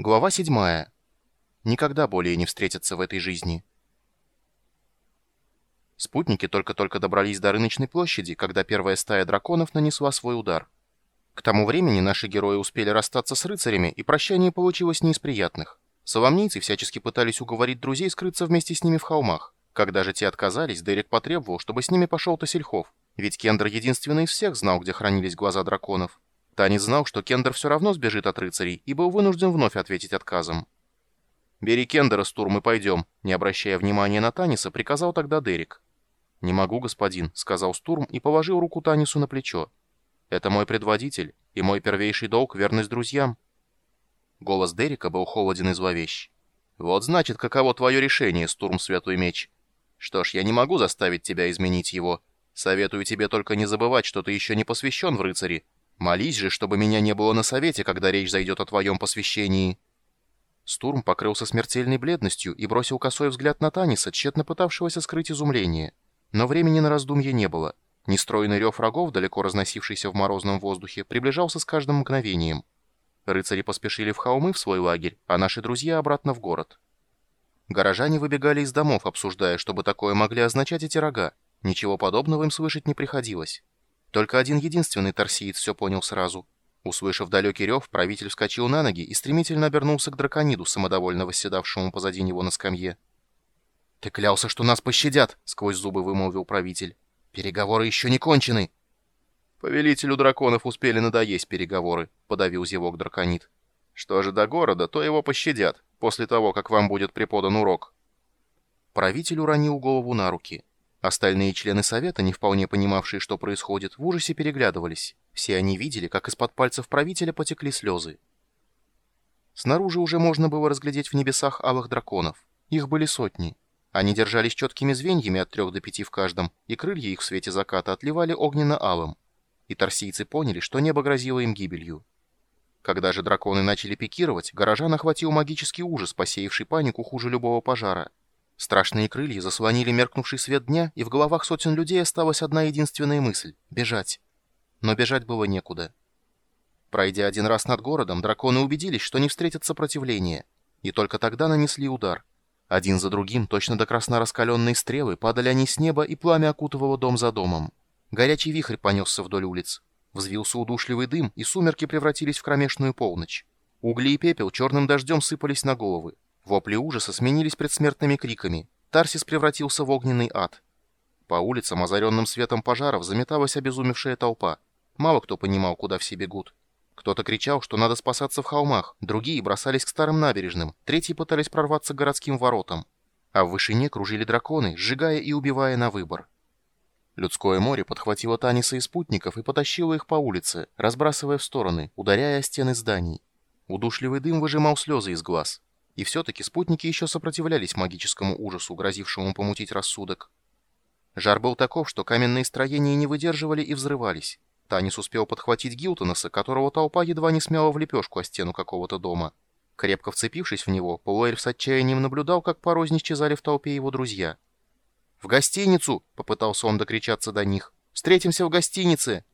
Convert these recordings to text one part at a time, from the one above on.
Глава 7. Никогда более не встретятся в этой жизни. Спутники только-только добрались до рыночной площади, когда первая стая драконов нанесла свой удар. К тому времени наши герои успели расстаться с рыцарями, и прощание получилось не из приятных. Соломнийцы всячески пытались уговорить друзей скрыться вместе с ними в холмах. Когда же те отказались, Дерек потребовал, чтобы с ними пошел Тасельхов, ведь Кендер единственный из всех знал, где хранились глаза драконов. Танис знал, что Кендер все равно сбежит от рыцарей, и был вынужден вновь ответить отказом. «Бери Кендера, Стурм, и пойдем», — не обращая внимания на Таниса, приказал тогда Дерек. «Не могу, господин», — сказал Стурм и положил руку Танису на плечо. «Это мой предводитель, и мой первейший долг — верность друзьям». Голос Дерека был холоден и зловещ. «Вот значит, каково твое решение, Стурм Светлый Меч. Что ж, я не могу заставить тебя изменить его. Советую тебе только не забывать, что ты еще не посвящен в рыцари, Молись же, чтобы меня не было на совете, когда речь зайдет о твоем посвящении». Стурм покрылся смертельной бледностью и бросил косой взгляд на Таниса, тщетно пытавшегося скрыть изумление. Но времени на раздумье не было. Нестройный рев врагов, далеко разносившийся в морозном воздухе, приближался с каждым мгновением. Рыцари поспешили в холмы в свой лагерь, а наши друзья обратно в город. Горожане выбегали из домов, обсуждая, чтобы такое могли означать эти рога. Ничего подобного им слышать не приходилось. Только один единственный торсиец все понял сразу. Услышав далекий рев, правитель вскочил на ноги и стремительно обернулся к дракониду, самодовольно восседавшему позади него на скамье. «Ты клялся, что нас пощадят!» — сквозь зубы вымолвил правитель. «Переговоры еще не кончены!» «Повелителю драконов успели надоесть переговоры», — подавил зевок драконид. «Что же до города, то его пощадят, после того, как вам будет преподан урок». Правитель уронил голову на руки. Остальные члены совета, не вполне понимавшие, что происходит, в ужасе переглядывались. Все они видели, как из-под пальцев правителя потекли слезы. Снаружи уже можно было разглядеть в небесах алых драконов. Их были сотни. Они держались четкими звеньями от трех до пяти в каждом, и крылья их в свете заката отливали огненно-алым. И торсийцы поняли, что небо грозило им гибелью. Когда же драконы начали пикировать, горожан охватил магический ужас, посеявший панику хуже любого пожара. Страшные крылья заслонили меркнувший свет дня, и в головах сотен людей осталась одна единственная мысль — бежать. Но бежать было некуда. Пройдя один раз над городом, драконы убедились, что не встретят сопротивления, и только тогда нанесли удар. Один за другим, точно до красна раскаленные стрелы, падали они с неба, и пламя окутывало дом за домом. Горячий вихрь понесся вдоль улиц. Взвился удушливый дым, и сумерки превратились в кромешную полночь. Угли и пепел черным дождем сыпались на головы. Вопли ужаса сменились предсмертными криками. Тарсис превратился в огненный ад. По улицам, озаренным светом пожаров, заметалась обезумевшая толпа. Мало кто понимал, куда все бегут. Кто-то кричал, что надо спасаться в холмах, другие бросались к старым набережным, третьи пытались прорваться к городским воротам. А в вышине кружили драконы, сжигая и убивая на выбор. Людское море подхватило Таниса и спутников и потащило их по улице, разбрасывая в стороны, ударяя о стены зданий. Удушливый дым выжимал слезы из глаз. И все-таки спутники еще сопротивлялись магическому ужасу, грозившему помутить рассудок. Жар был таков, что каменные строения не выдерживали и взрывались. Танис успел подхватить Гилтонаса, которого толпа едва не смяла в лепешку о стену какого-то дома. Крепко вцепившись в него, Полуэльф с отчаянием наблюдал, как порознь исчезали в толпе его друзья. «В гостиницу!» — попытался он докричаться до них. «Встретимся в гостинице!»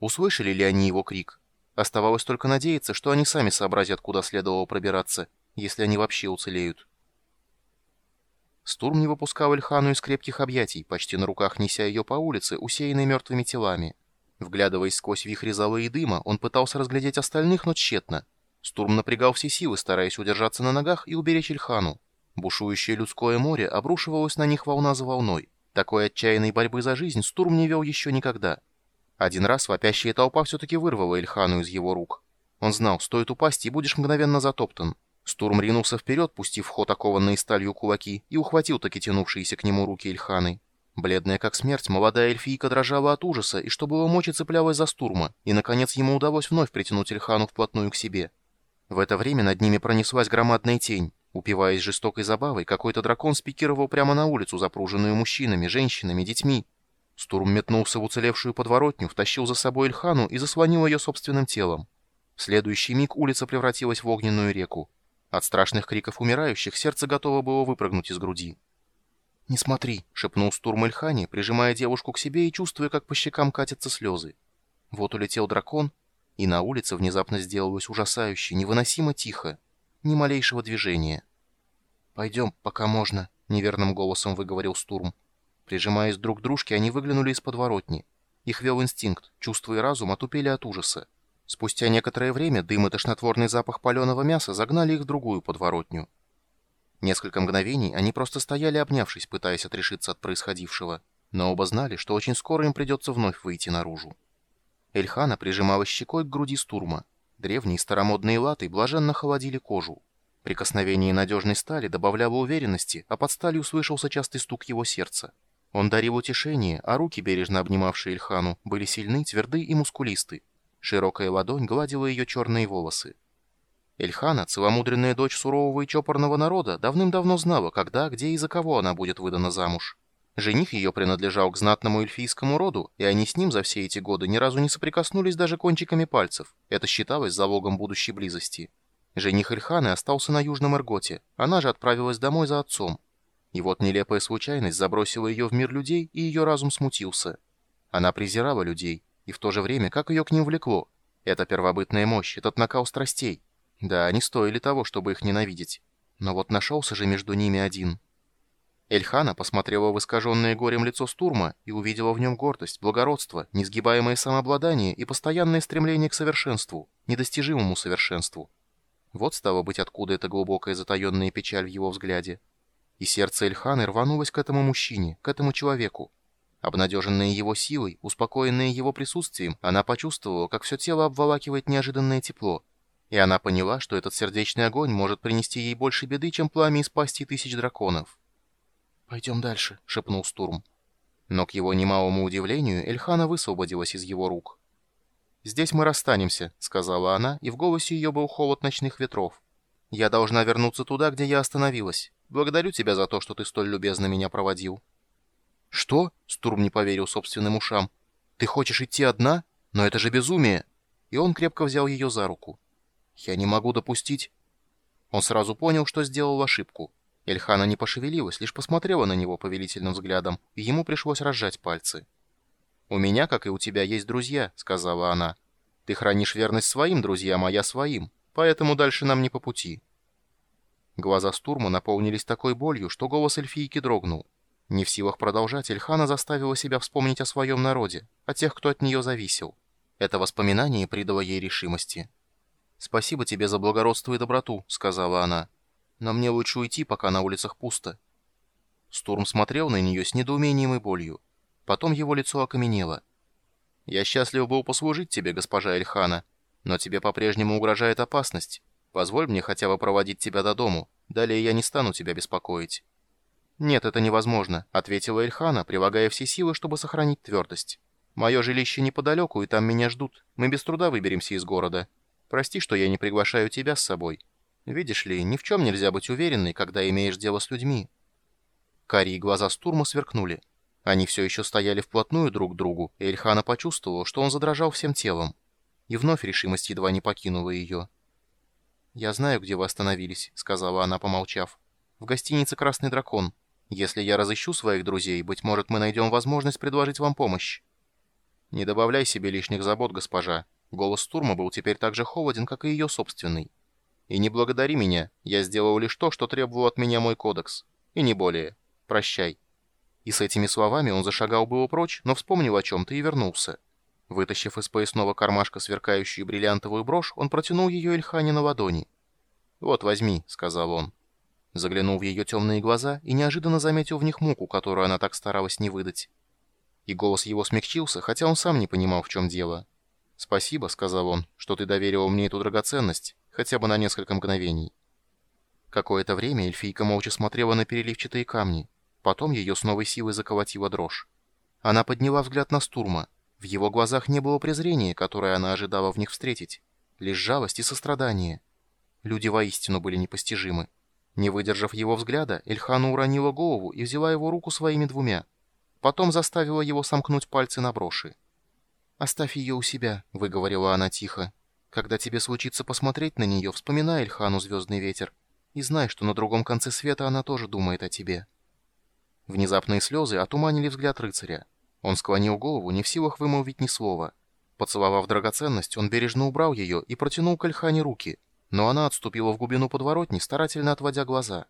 Услышали ли они его крик? Оставалось только надеяться, что они сами сообразят, куда следовало пробираться — если они вообще уцелеют. Стурм не выпускал Эльхану из крепких объятий, почти на руках неся ее по улице, усеянной мертвыми телами. Вглядываясь сквозь вихри золы и дыма, он пытался разглядеть остальных, но тщетно. Стурм напрягал все силы, стараясь удержаться на ногах и уберечь Эльхану. Бушующее людское море обрушивалось на них волна за волной. Такой отчаянной борьбы за жизнь Стурм не вел еще никогда. Один раз вопящая толпа все-таки вырвала Эльхану из его рук. Он знал, стоит упасть, и будешь мгновенно затоптан. Стурм ринулся вперед, пустив в ход окованные сталью кулаки, и ухватил таки тянувшиеся к нему руки Ильханы. Бледная как смерть, молодая эльфийка дрожала от ужаса, и что было мочи цеплялась за Стурма, и, наконец, ему удалось вновь притянуть Ильхану вплотную к себе. В это время над ними пронеслась громадная тень. Упиваясь жестокой забавой, какой-то дракон спикировал прямо на улицу, запруженную мужчинами, женщинами, детьми. Стурм метнулся в уцелевшую подворотню, втащил за собой Ильхану и заслонил ее собственным телом. В следующий миг улица превратилась в огненную реку. От страшных криков умирающих сердце готово было выпрыгнуть из груди. «Не смотри», — шепнул Стурм Эльхани, прижимая девушку к себе и чувствуя, как по щекам катятся слезы. Вот улетел дракон, и на улице внезапно сделалось ужасающе, невыносимо тихо. ни малейшего движения. «Пойдем, пока можно», — неверным голосом выговорил Стурм. Прижимаясь друг к дружке, они выглянули из подворотни. Их вел инстинкт, чувства и разум отупели от ужаса. Спустя некоторое время дым и тошнотворный запах паленого мяса загнали их в другую подворотню. Несколько мгновений они просто стояли, обнявшись, пытаясь отрешиться от происходившего, но оба знали, что очень скоро им придется вновь выйти наружу. Эльхана прижималась щекой к груди Стурма. Древние старомодные латы блаженно холодили кожу. Прикосновение надежной стали добавляло уверенности, а под сталью слышался частый стук его сердца. Он дарил утешение, а руки, бережно обнимавшие Ильхану, были сильны, тверды и мускулисты. Широкая ладонь гладила ее черные волосы. Эльхана, целомудренная дочь сурового и чопорного народа, давным-давно знала, когда, где и за кого она будет выдана замуж. Жених ее принадлежал к знатному эльфийскому роду, и они с ним за все эти годы ни разу не соприкоснулись даже кончиками пальцев. Это считалось залогом будущей близости. Жених Ильханы остался на Южном Эрготе, она же отправилась домой за отцом. И вот нелепая случайность забросила ее в мир людей, и ее разум смутился. Она презирала людей, и в то же время как ее к ним влекло. Эта первобытная мощь, этот накал страстей. Да, они стоили того, чтобы их ненавидеть. Но вот нашелся же между ними один. Эльхана посмотрела в искаженное горем лицо Стурма и увидела в нем гордость, благородство, несгибаемое самообладание и постоянное стремление к совершенству, недостижимому совершенству. Вот стало быть, откуда эта глубокая затаенная печаль в его взгляде. И сердце Эльханы рванулось к этому мужчине, к этому человеку. Обнадеженная его силой, успокоенная его присутствием, она почувствовала, как все тело обволакивает неожиданное тепло. И она поняла, что этот сердечный огонь может принести ей больше беды, чем пламя из пасти тысяч драконов. «Пойдем дальше», — шепнул Стурм. Но к его немалому удивлению Эльхана высвободилась из его рук. «Здесь мы расстанемся», — сказала она, и в голосе ее был холод ночных ветров. «Я должна вернуться туда, где я остановилась. Благодарю тебя за то, что ты столь любезно меня проводил». «Что?» — Стурм не поверил собственным ушам. «Ты хочешь идти одна? Но это же безумие!» И он крепко взял ее за руку. «Я не могу допустить...» Он сразу понял, что сделал ошибку. Эльхана не пошевелилась, лишь посмотрела на него повелительным взглядом, и ему пришлось разжать пальцы. «У меня, как и у тебя, есть друзья», — сказала она. «Ты хранишь верность своим друзьям, а я своим, поэтому дальше нам не по пути». Глаза Стурма наполнились такой болью, что голос эльфийки дрогнул. Не в силах продолжать, Эльхана заставила себя вспомнить о своем народе, о тех, кто от нее зависел. Это воспоминание придало ей решимости. «Спасибо тебе за благородство и доброту», — сказала она. «Но мне лучше уйти, пока на улицах пусто». Стурм смотрел на нее с недоумением и болью. Потом его лицо окаменело. «Я счастлив был послужить тебе, госпожа Эльхана, но тебе по-прежнему угрожает опасность. Позволь мне хотя бы проводить тебя до дому, далее я не стану тебя беспокоить». «Нет, это невозможно», — ответила Эльхана, прилагая все силы, чтобы сохранить твердость. «Мое жилище неподалеку, и там меня ждут. Мы без труда выберемся из города. Прости, что я не приглашаю тебя с собой. Видишь ли, ни в чем нельзя быть уверенной, когда имеешь дело с людьми». Карие глаза Стурма сверкнули. Они все еще стояли вплотную друг к другу, и Эльхана почувствовала, что он задрожал всем телом. И вновь решимость едва не покинула ее. «Я знаю, где вы остановились», — сказала она, помолчав. «В гостинице «Красный дракон». Если я разыщу своих друзей, быть может, мы найдем возможность предложить вам помощь». «Не добавляй себе лишних забот, госпожа». Голос Турма был теперь так же холоден, как и ее собственный. «И не благодари меня. Я сделал лишь то, что требовал от меня мой кодекс. И не более. Прощай». И с этими словами он зашагал было прочь, но вспомнил о чем-то и вернулся. Вытащив из поясного кармашка сверкающую бриллиантовую брошь, он протянул ее Эльхане на ладони. «Вот, возьми», — сказал он. Заглянул в ее темные глаза и неожиданно заметил в них муку, которую она так старалась не выдать. И голос его смягчился, хотя он сам не понимал, в чем дело. «Спасибо», — сказал он, — «что ты доверила мне эту драгоценность, хотя бы на несколько мгновений». Какое-то время эльфийка молча смотрела на переливчатые камни. Потом ее с новой силой заколотила дрожь. Она подняла взгляд на Стурма. В его глазах не было презрения, которое она ожидала в них встретить. Лишь жалость и сострадание. Люди воистину были непостижимы. Не выдержав его взгляда, Эльхана уронила голову и взяла его руку своими двумя. Потом заставила его сомкнуть пальцы на броши. «Оставь ее у себя», — выговорила она тихо. «Когда тебе случится посмотреть на нее, вспоминай Эльхану «Звездный ветер» и знай, что на другом конце света она тоже думает о тебе». Внезапные слезы отуманили взгляд рыцаря. Он склонил голову, не в силах вымолвить ни слова. Поцеловав драгоценность, он бережно убрал ее и протянул к Альхане руки. Но она отступила в глубину подворотни, старательно отводя глаза.